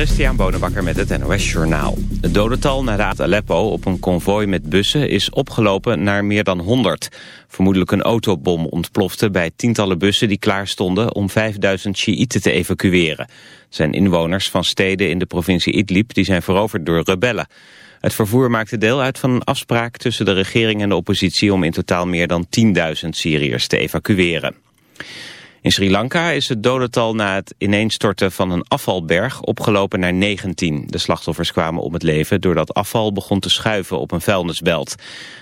Christian Bonenbakker met het NOS Journaal. Het dodental na Raad Aleppo op een konvooi met bussen is opgelopen naar meer dan 100. Vermoedelijk een autobom ontplofte bij tientallen bussen die klaar stonden om 5000 Sjiïten te evacueren. Het zijn inwoners van steden in de provincie Idlib die zijn veroverd door rebellen. Het vervoer maakte deel uit van een afspraak tussen de regering en de oppositie om in totaal meer dan 10.000 Syriërs te evacueren. In Sri Lanka is het dodental na het ineenstorten van een afvalberg opgelopen naar 19. De slachtoffers kwamen om het leven doordat afval begon te schuiven op een vuilnisbelt.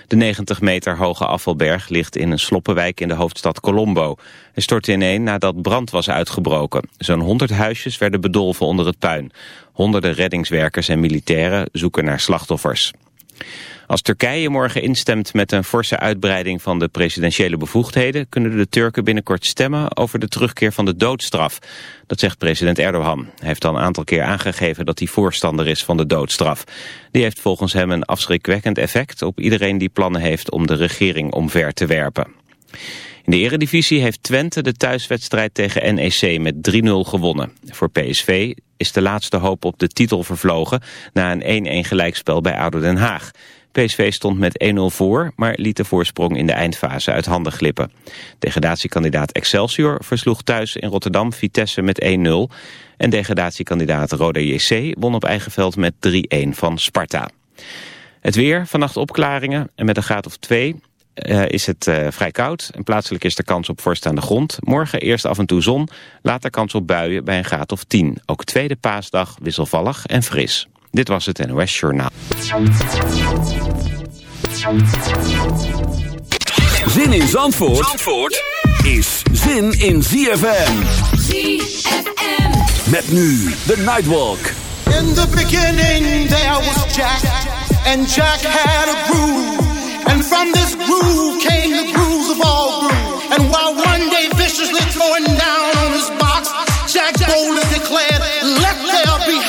De 90 meter hoge afvalberg ligt in een sloppenwijk in de hoofdstad Colombo. Hij stortte ineen nadat brand was uitgebroken. Zo'n 100 huisjes werden bedolven onder het puin. Honderden reddingswerkers en militairen zoeken naar slachtoffers. Als Turkije morgen instemt met een forse uitbreiding van de presidentiële bevoegdheden, kunnen de Turken binnenkort stemmen over de terugkeer van de doodstraf. Dat zegt president Erdogan. Hij heeft al een aantal keer aangegeven dat hij voorstander is van de doodstraf. Die heeft volgens hem een afschrikwekkend effect op iedereen die plannen heeft om de regering omver te werpen. In de eredivisie heeft Twente de thuiswedstrijd tegen NEC met 3-0 gewonnen. Voor PSV is de laatste hoop op de titel vervlogen na een 1-1 gelijkspel bij ADO Den Haag. PSV stond met 1-0 voor, maar liet de voorsprong in de eindfase uit handen glippen. Degradatiekandidaat Excelsior versloeg thuis in Rotterdam Vitesse met 1-0. En degradatiekandidaat Roda JC won op eigen veld met 3-1 van Sparta. Het weer, vannacht opklaringen en met een graad of 2 uh, is het uh, vrij koud. En plaatselijk is er kans op vorst aan de grond. Morgen eerst af en toe zon, later kans op buien bij een graad of 10. Ook tweede paasdag wisselvallig en fris. Dit was het NOS Journaal. Zin in Zandvoort, Zandvoort is zin in ZFM. ZFM. Met nu de Nightwalk. In the beginning there was Jack. And Jack had a groove. And from this groove came the grooves of all grooves. And while one day viciously throwing down on his box, Jack boldly declared, let there be.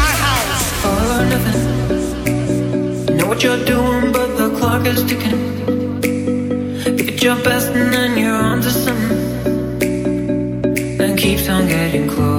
all or nothing. Know what you're doing, but the clock is ticking. Give it your best, and then you're on to something. And keeps on getting closer,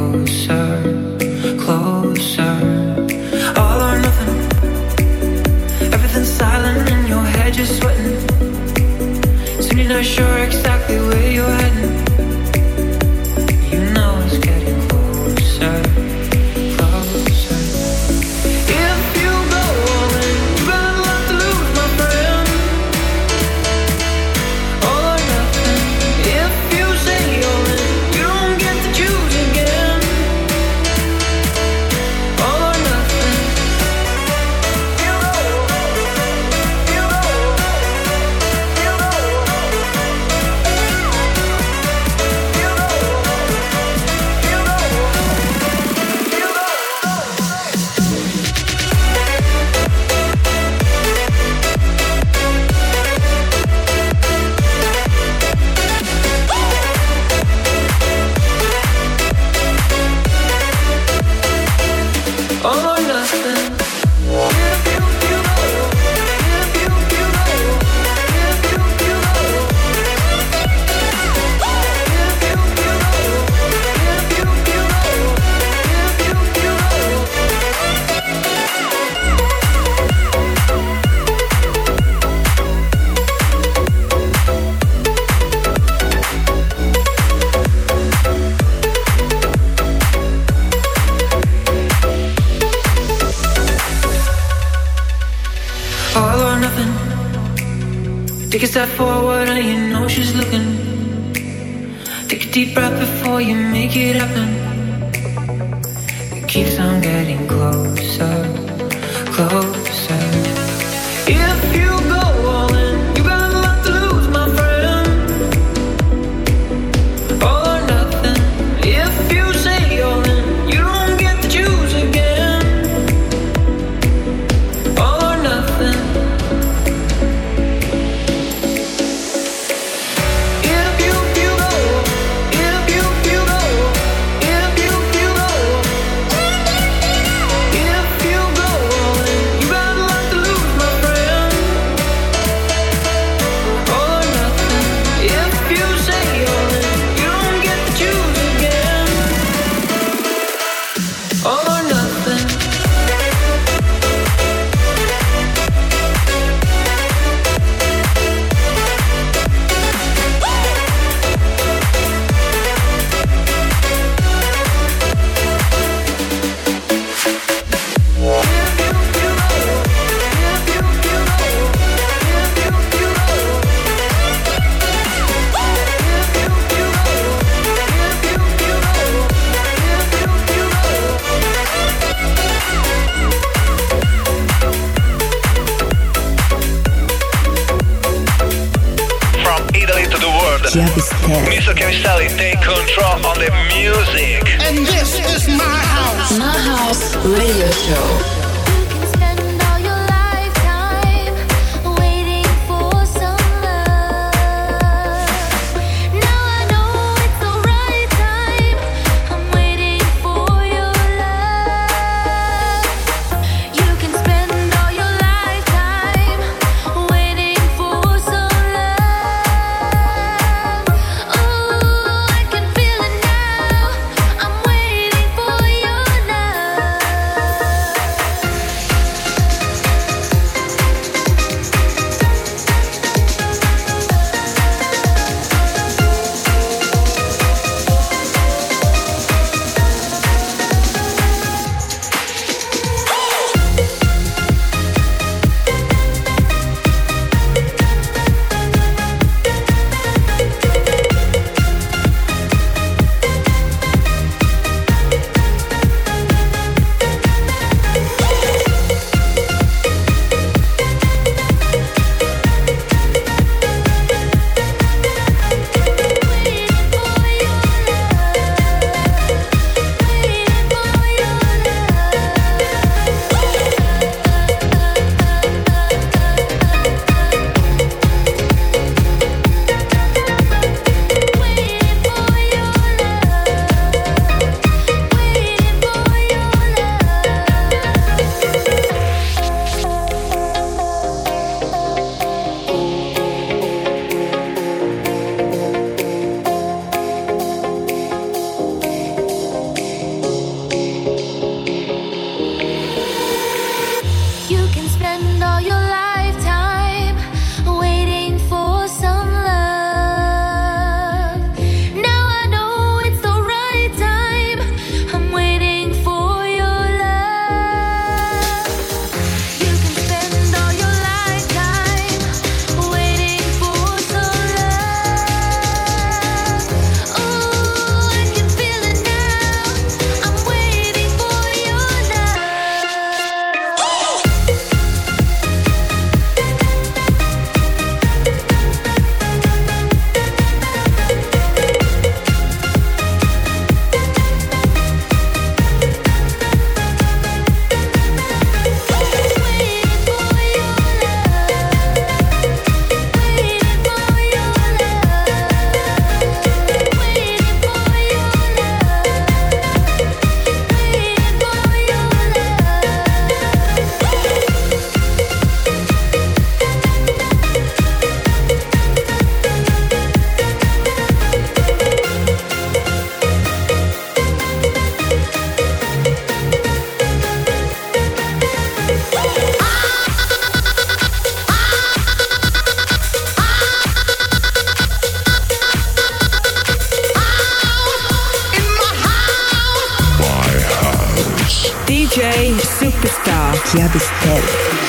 Bis da. Ja, bis dann.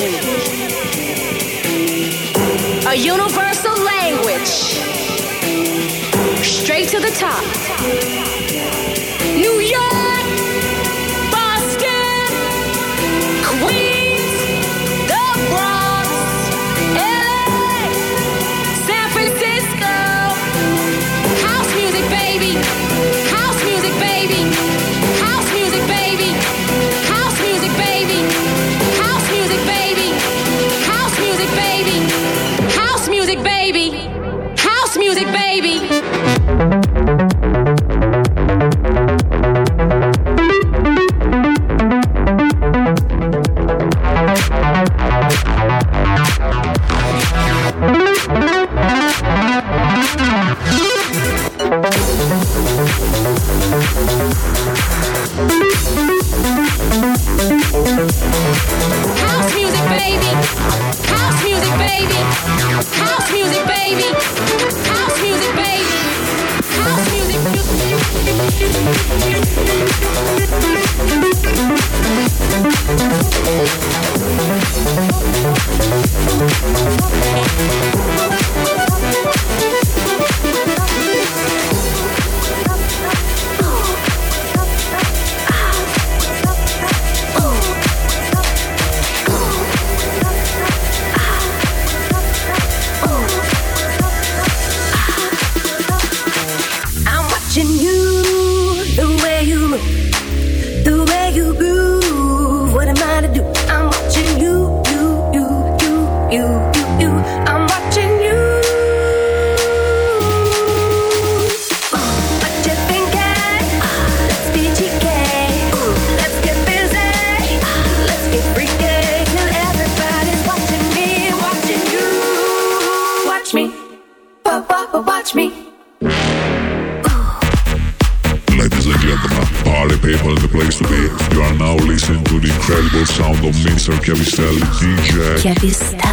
a universal language, straight to the top. Chiavistel DJ. Chiavistel.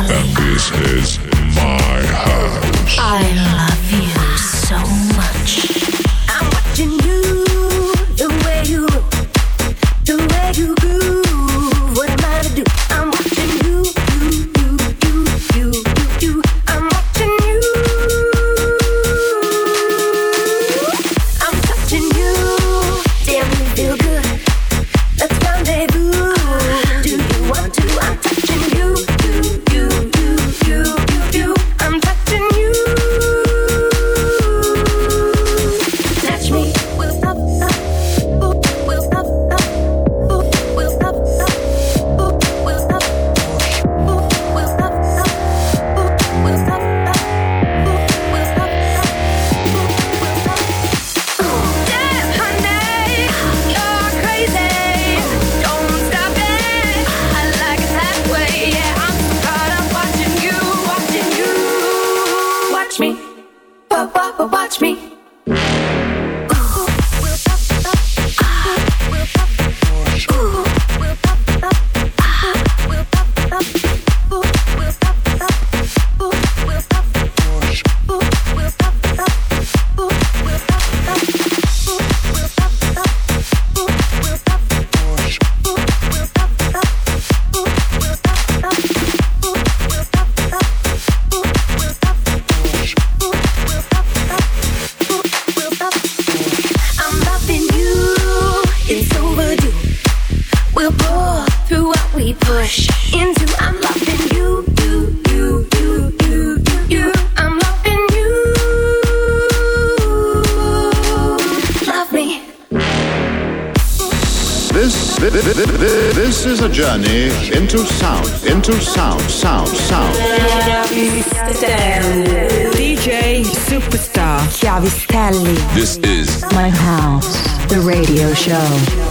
Show.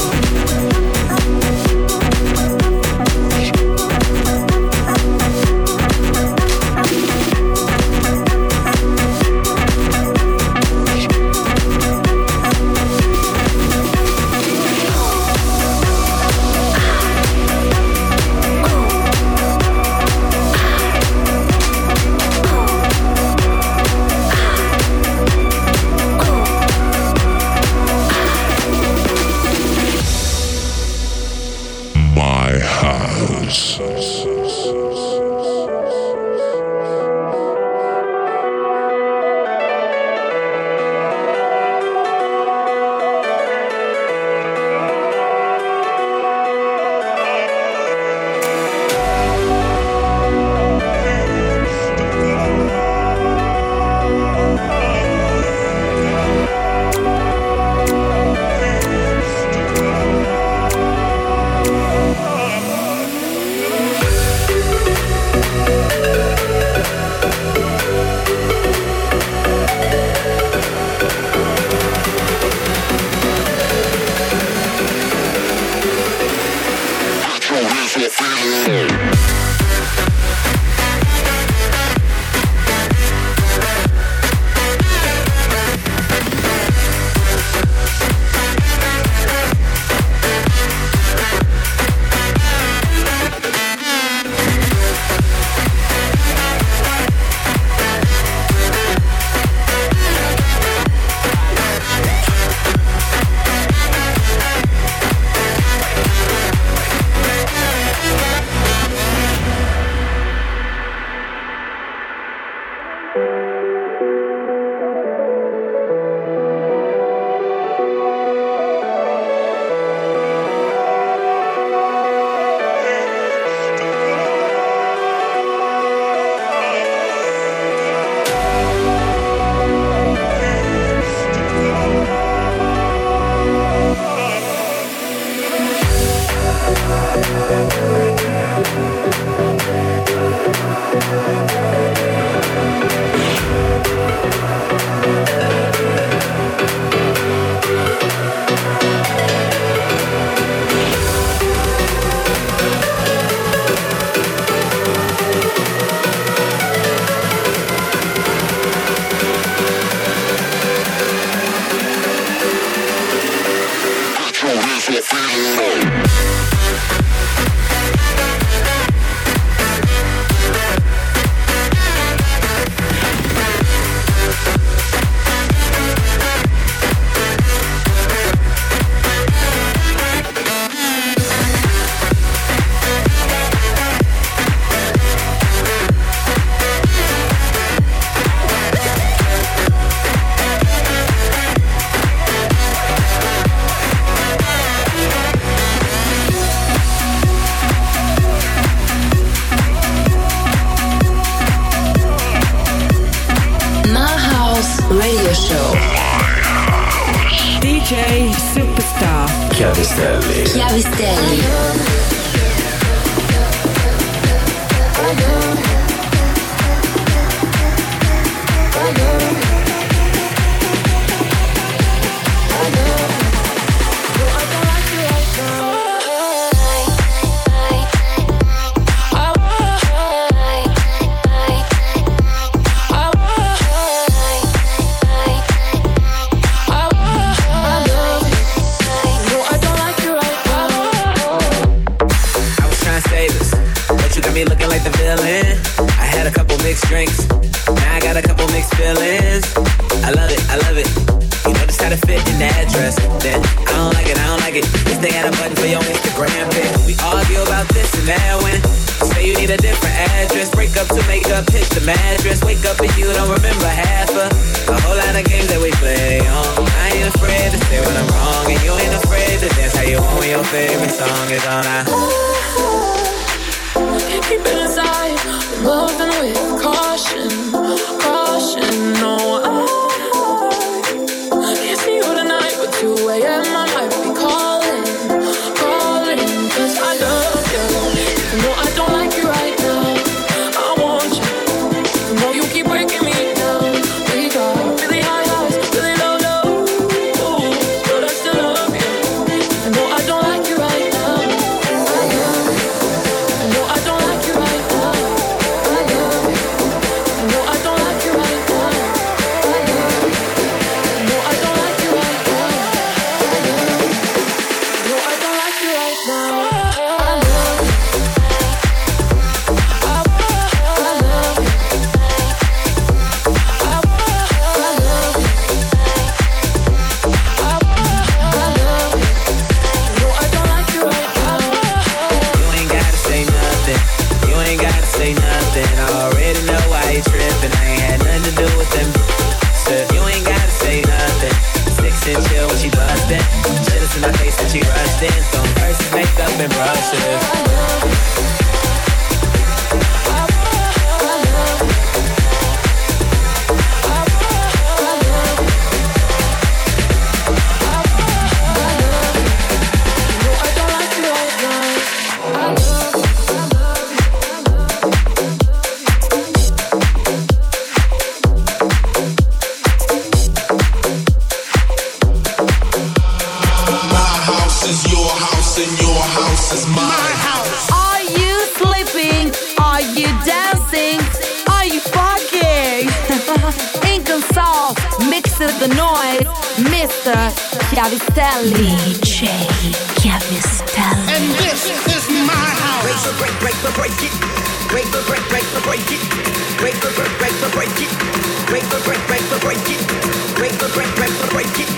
break, break, break, break, break it.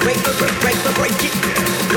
Break, break, break, break, break it.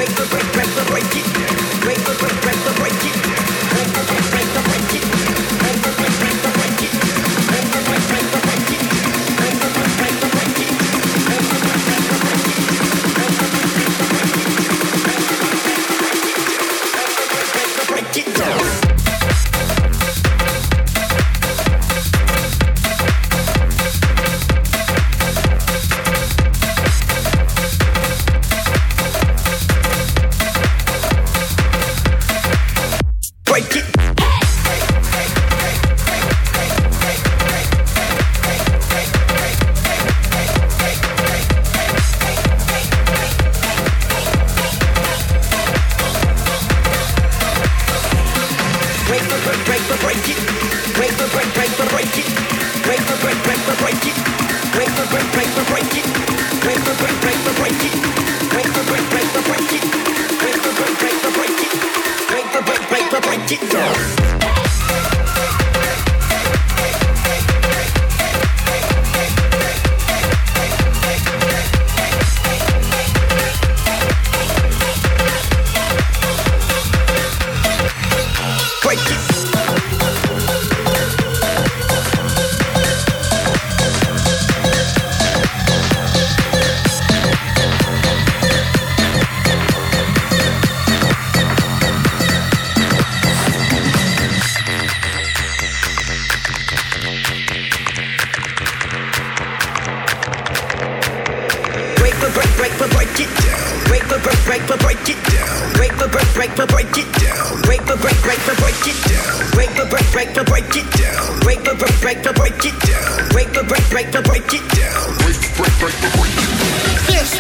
but break it down. Break but break break but break it down. Break but break break but break it down. Break but break break but break it down. Break break break but break it down. This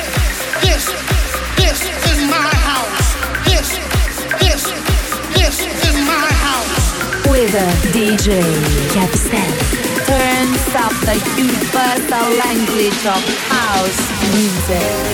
this this is my house. This this this is my house. With a DJ Capstan. Turns up the universal language of house music.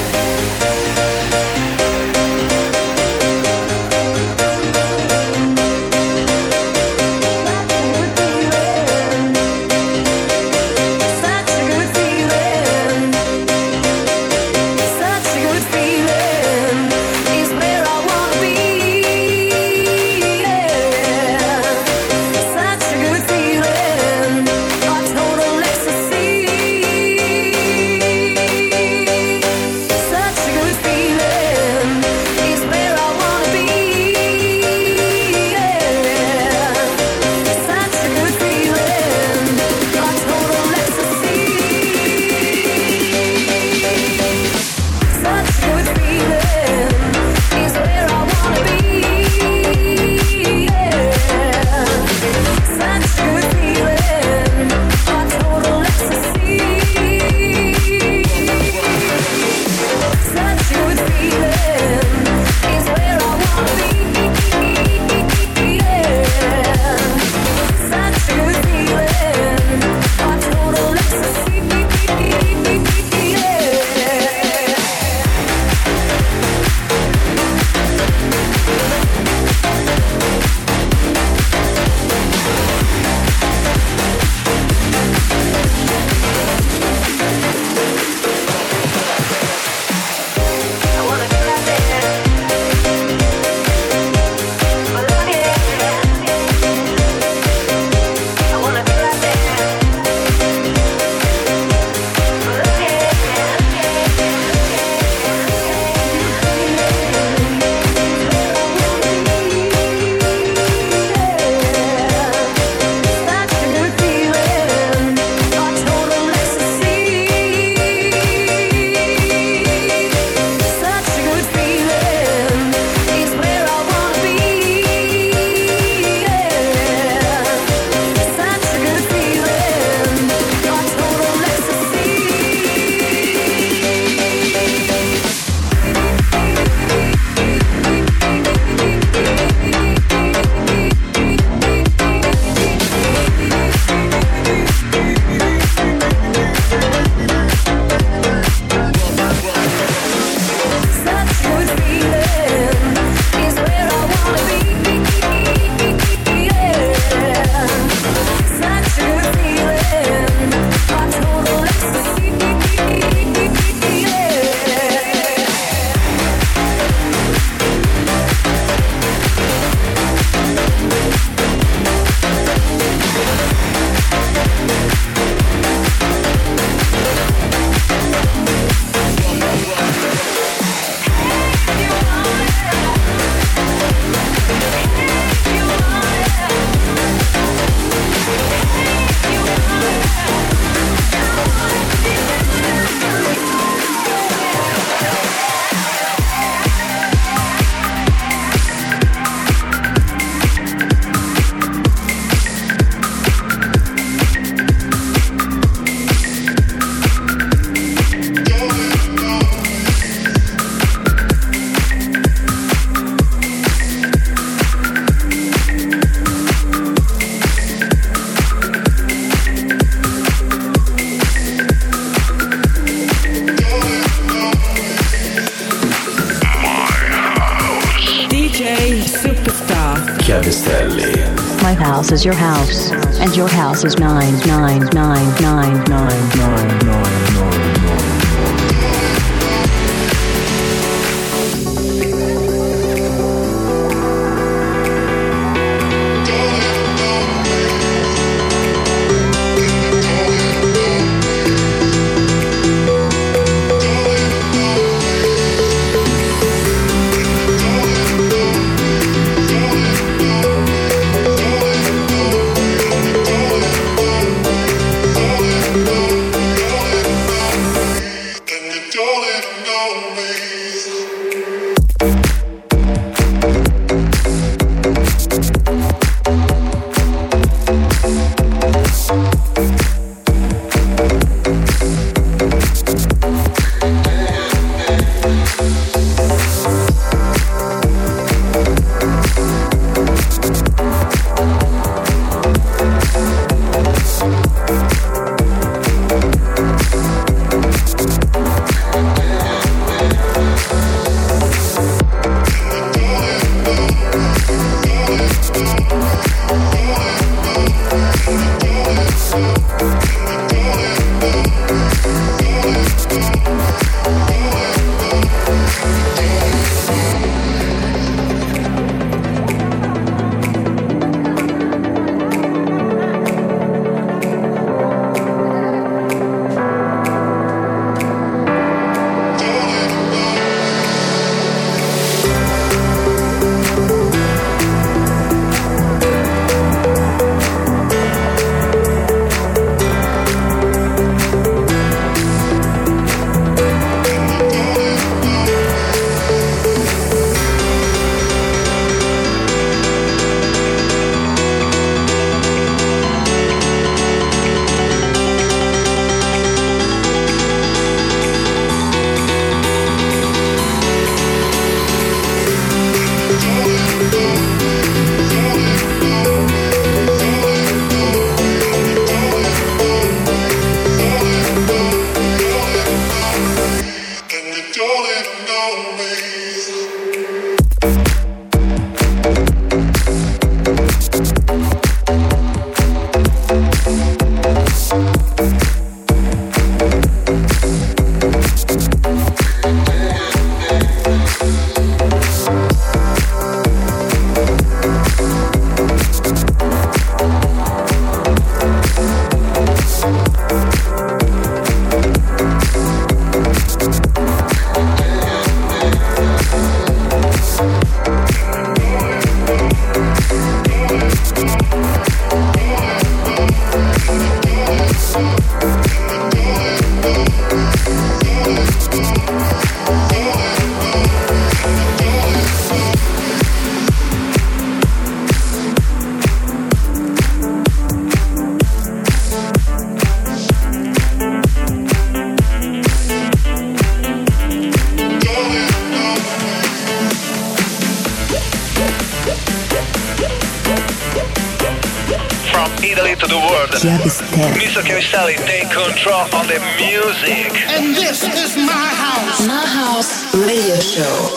Mr. Chiavistelli, take control on the music. And this is my house. My house radio show.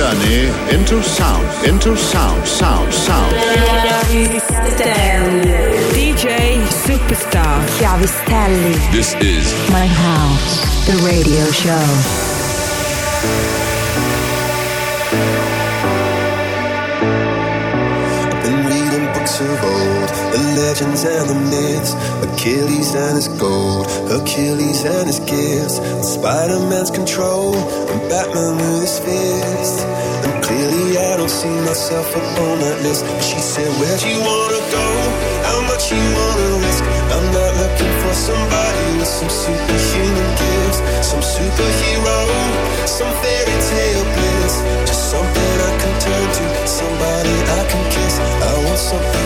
Journey into sound, into sound, sound, sound. DJ Superstar. Chiavistelli. This is My house, the radio show. I've been reading books of old, the legends and the myths, Achilles and his gold, Hercules and his gifts, and Spider-Man's control, and Batman with his fist. And clearly I don't see myself upon that list. She said, Where'd you wanna go? How much you wanna risk? I'm not looking for somebody with some superhuman gifts, some superhero, some fairy tale bliss, just something I can turn to, somebody I can kiss. I want something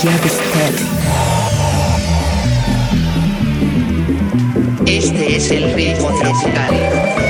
Chiavistelli. Este es el ritmo tropical.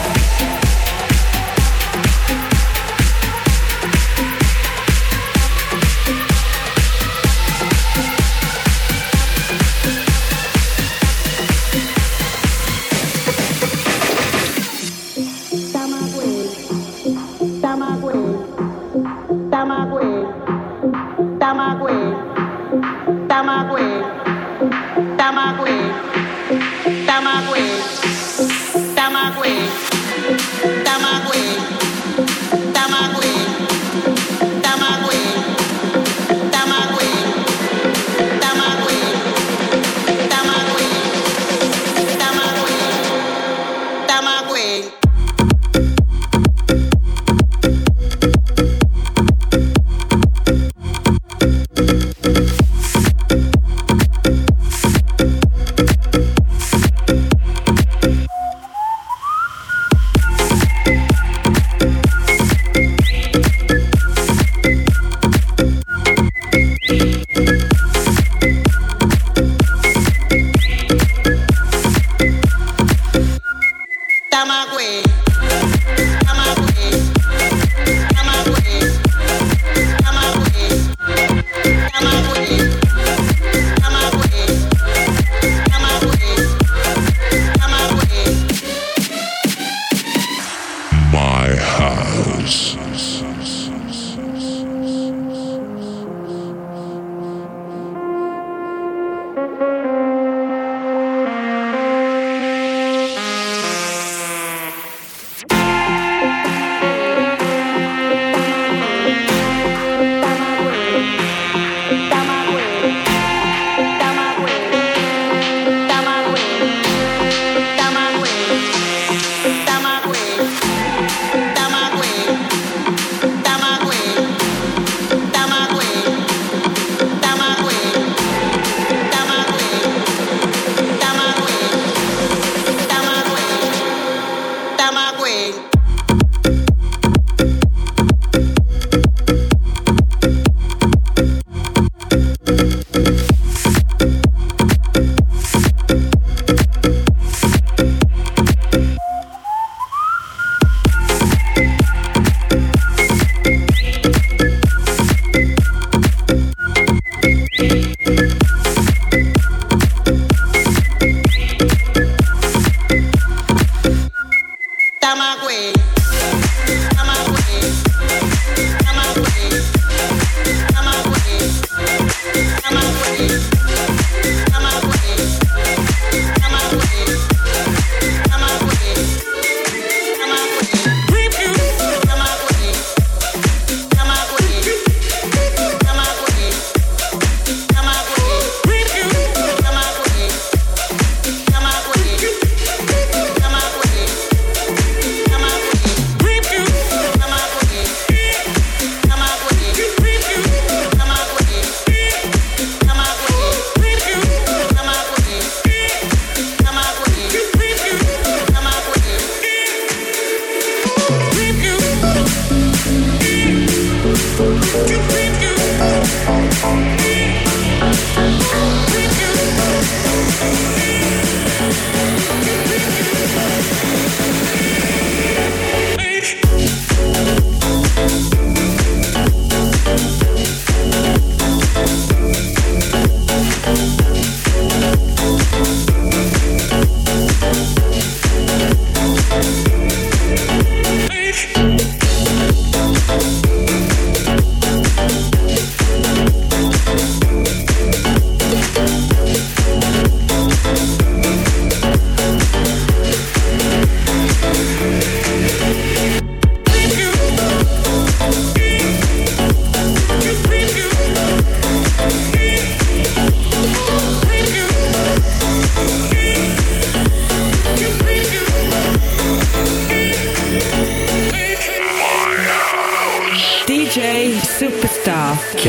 Tamagüey, Tamagüey, Tamagüey.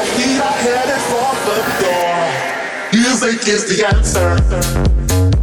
your feet are headed for the door. Music is the answer.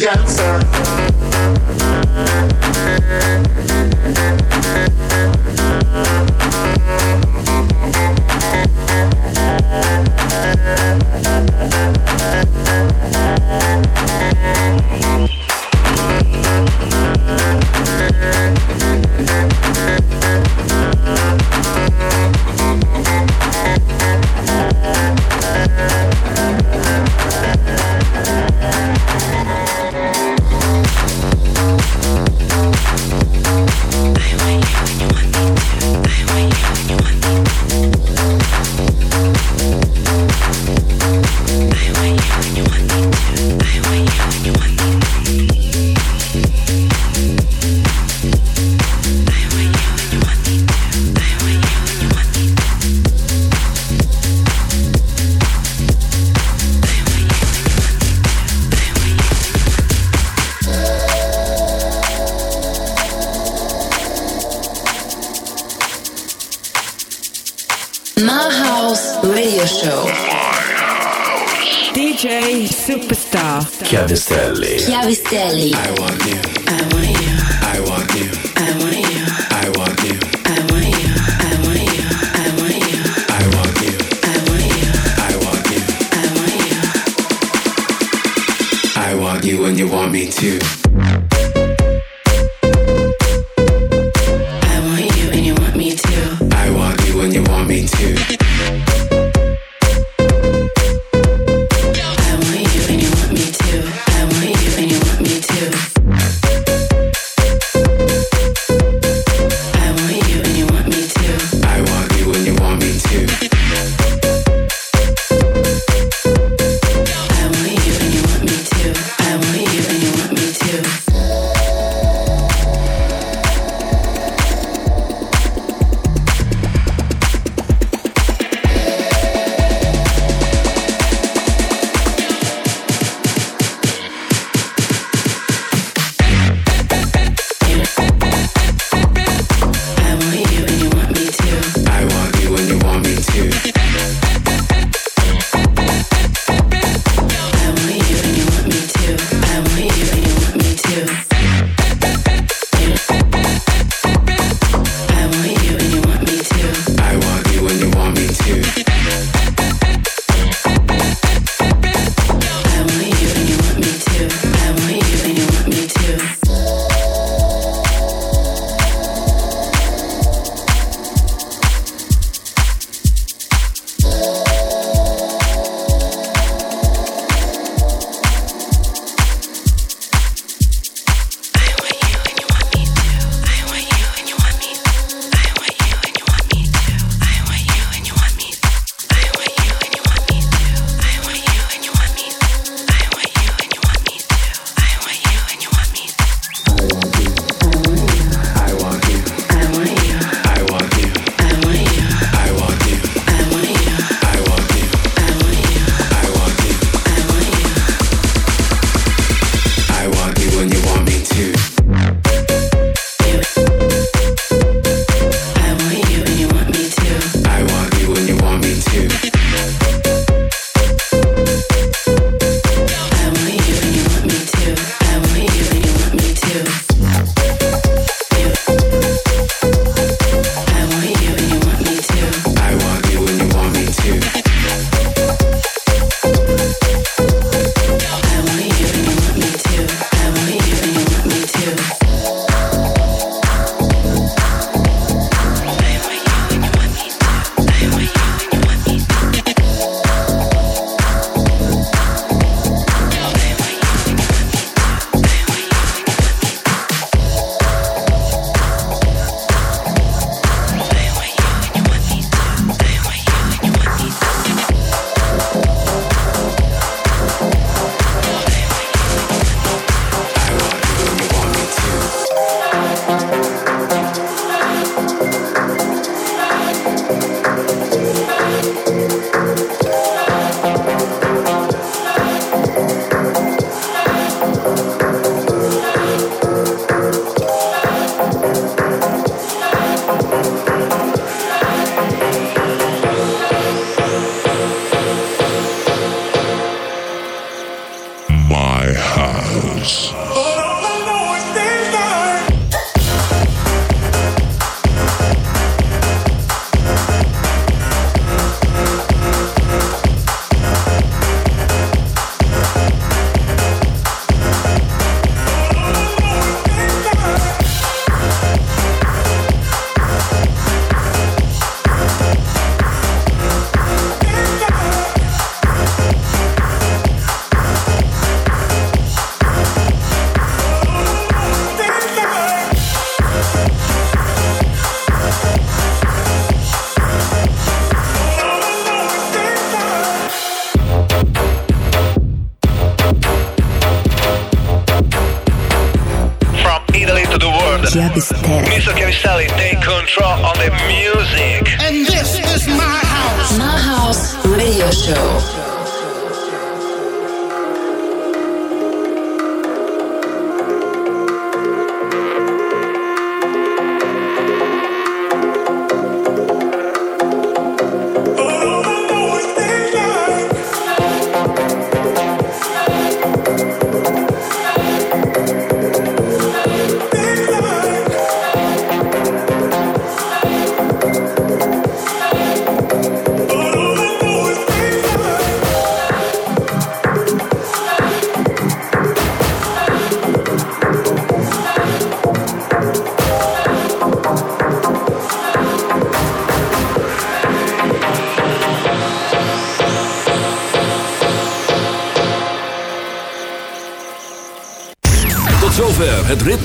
got me too.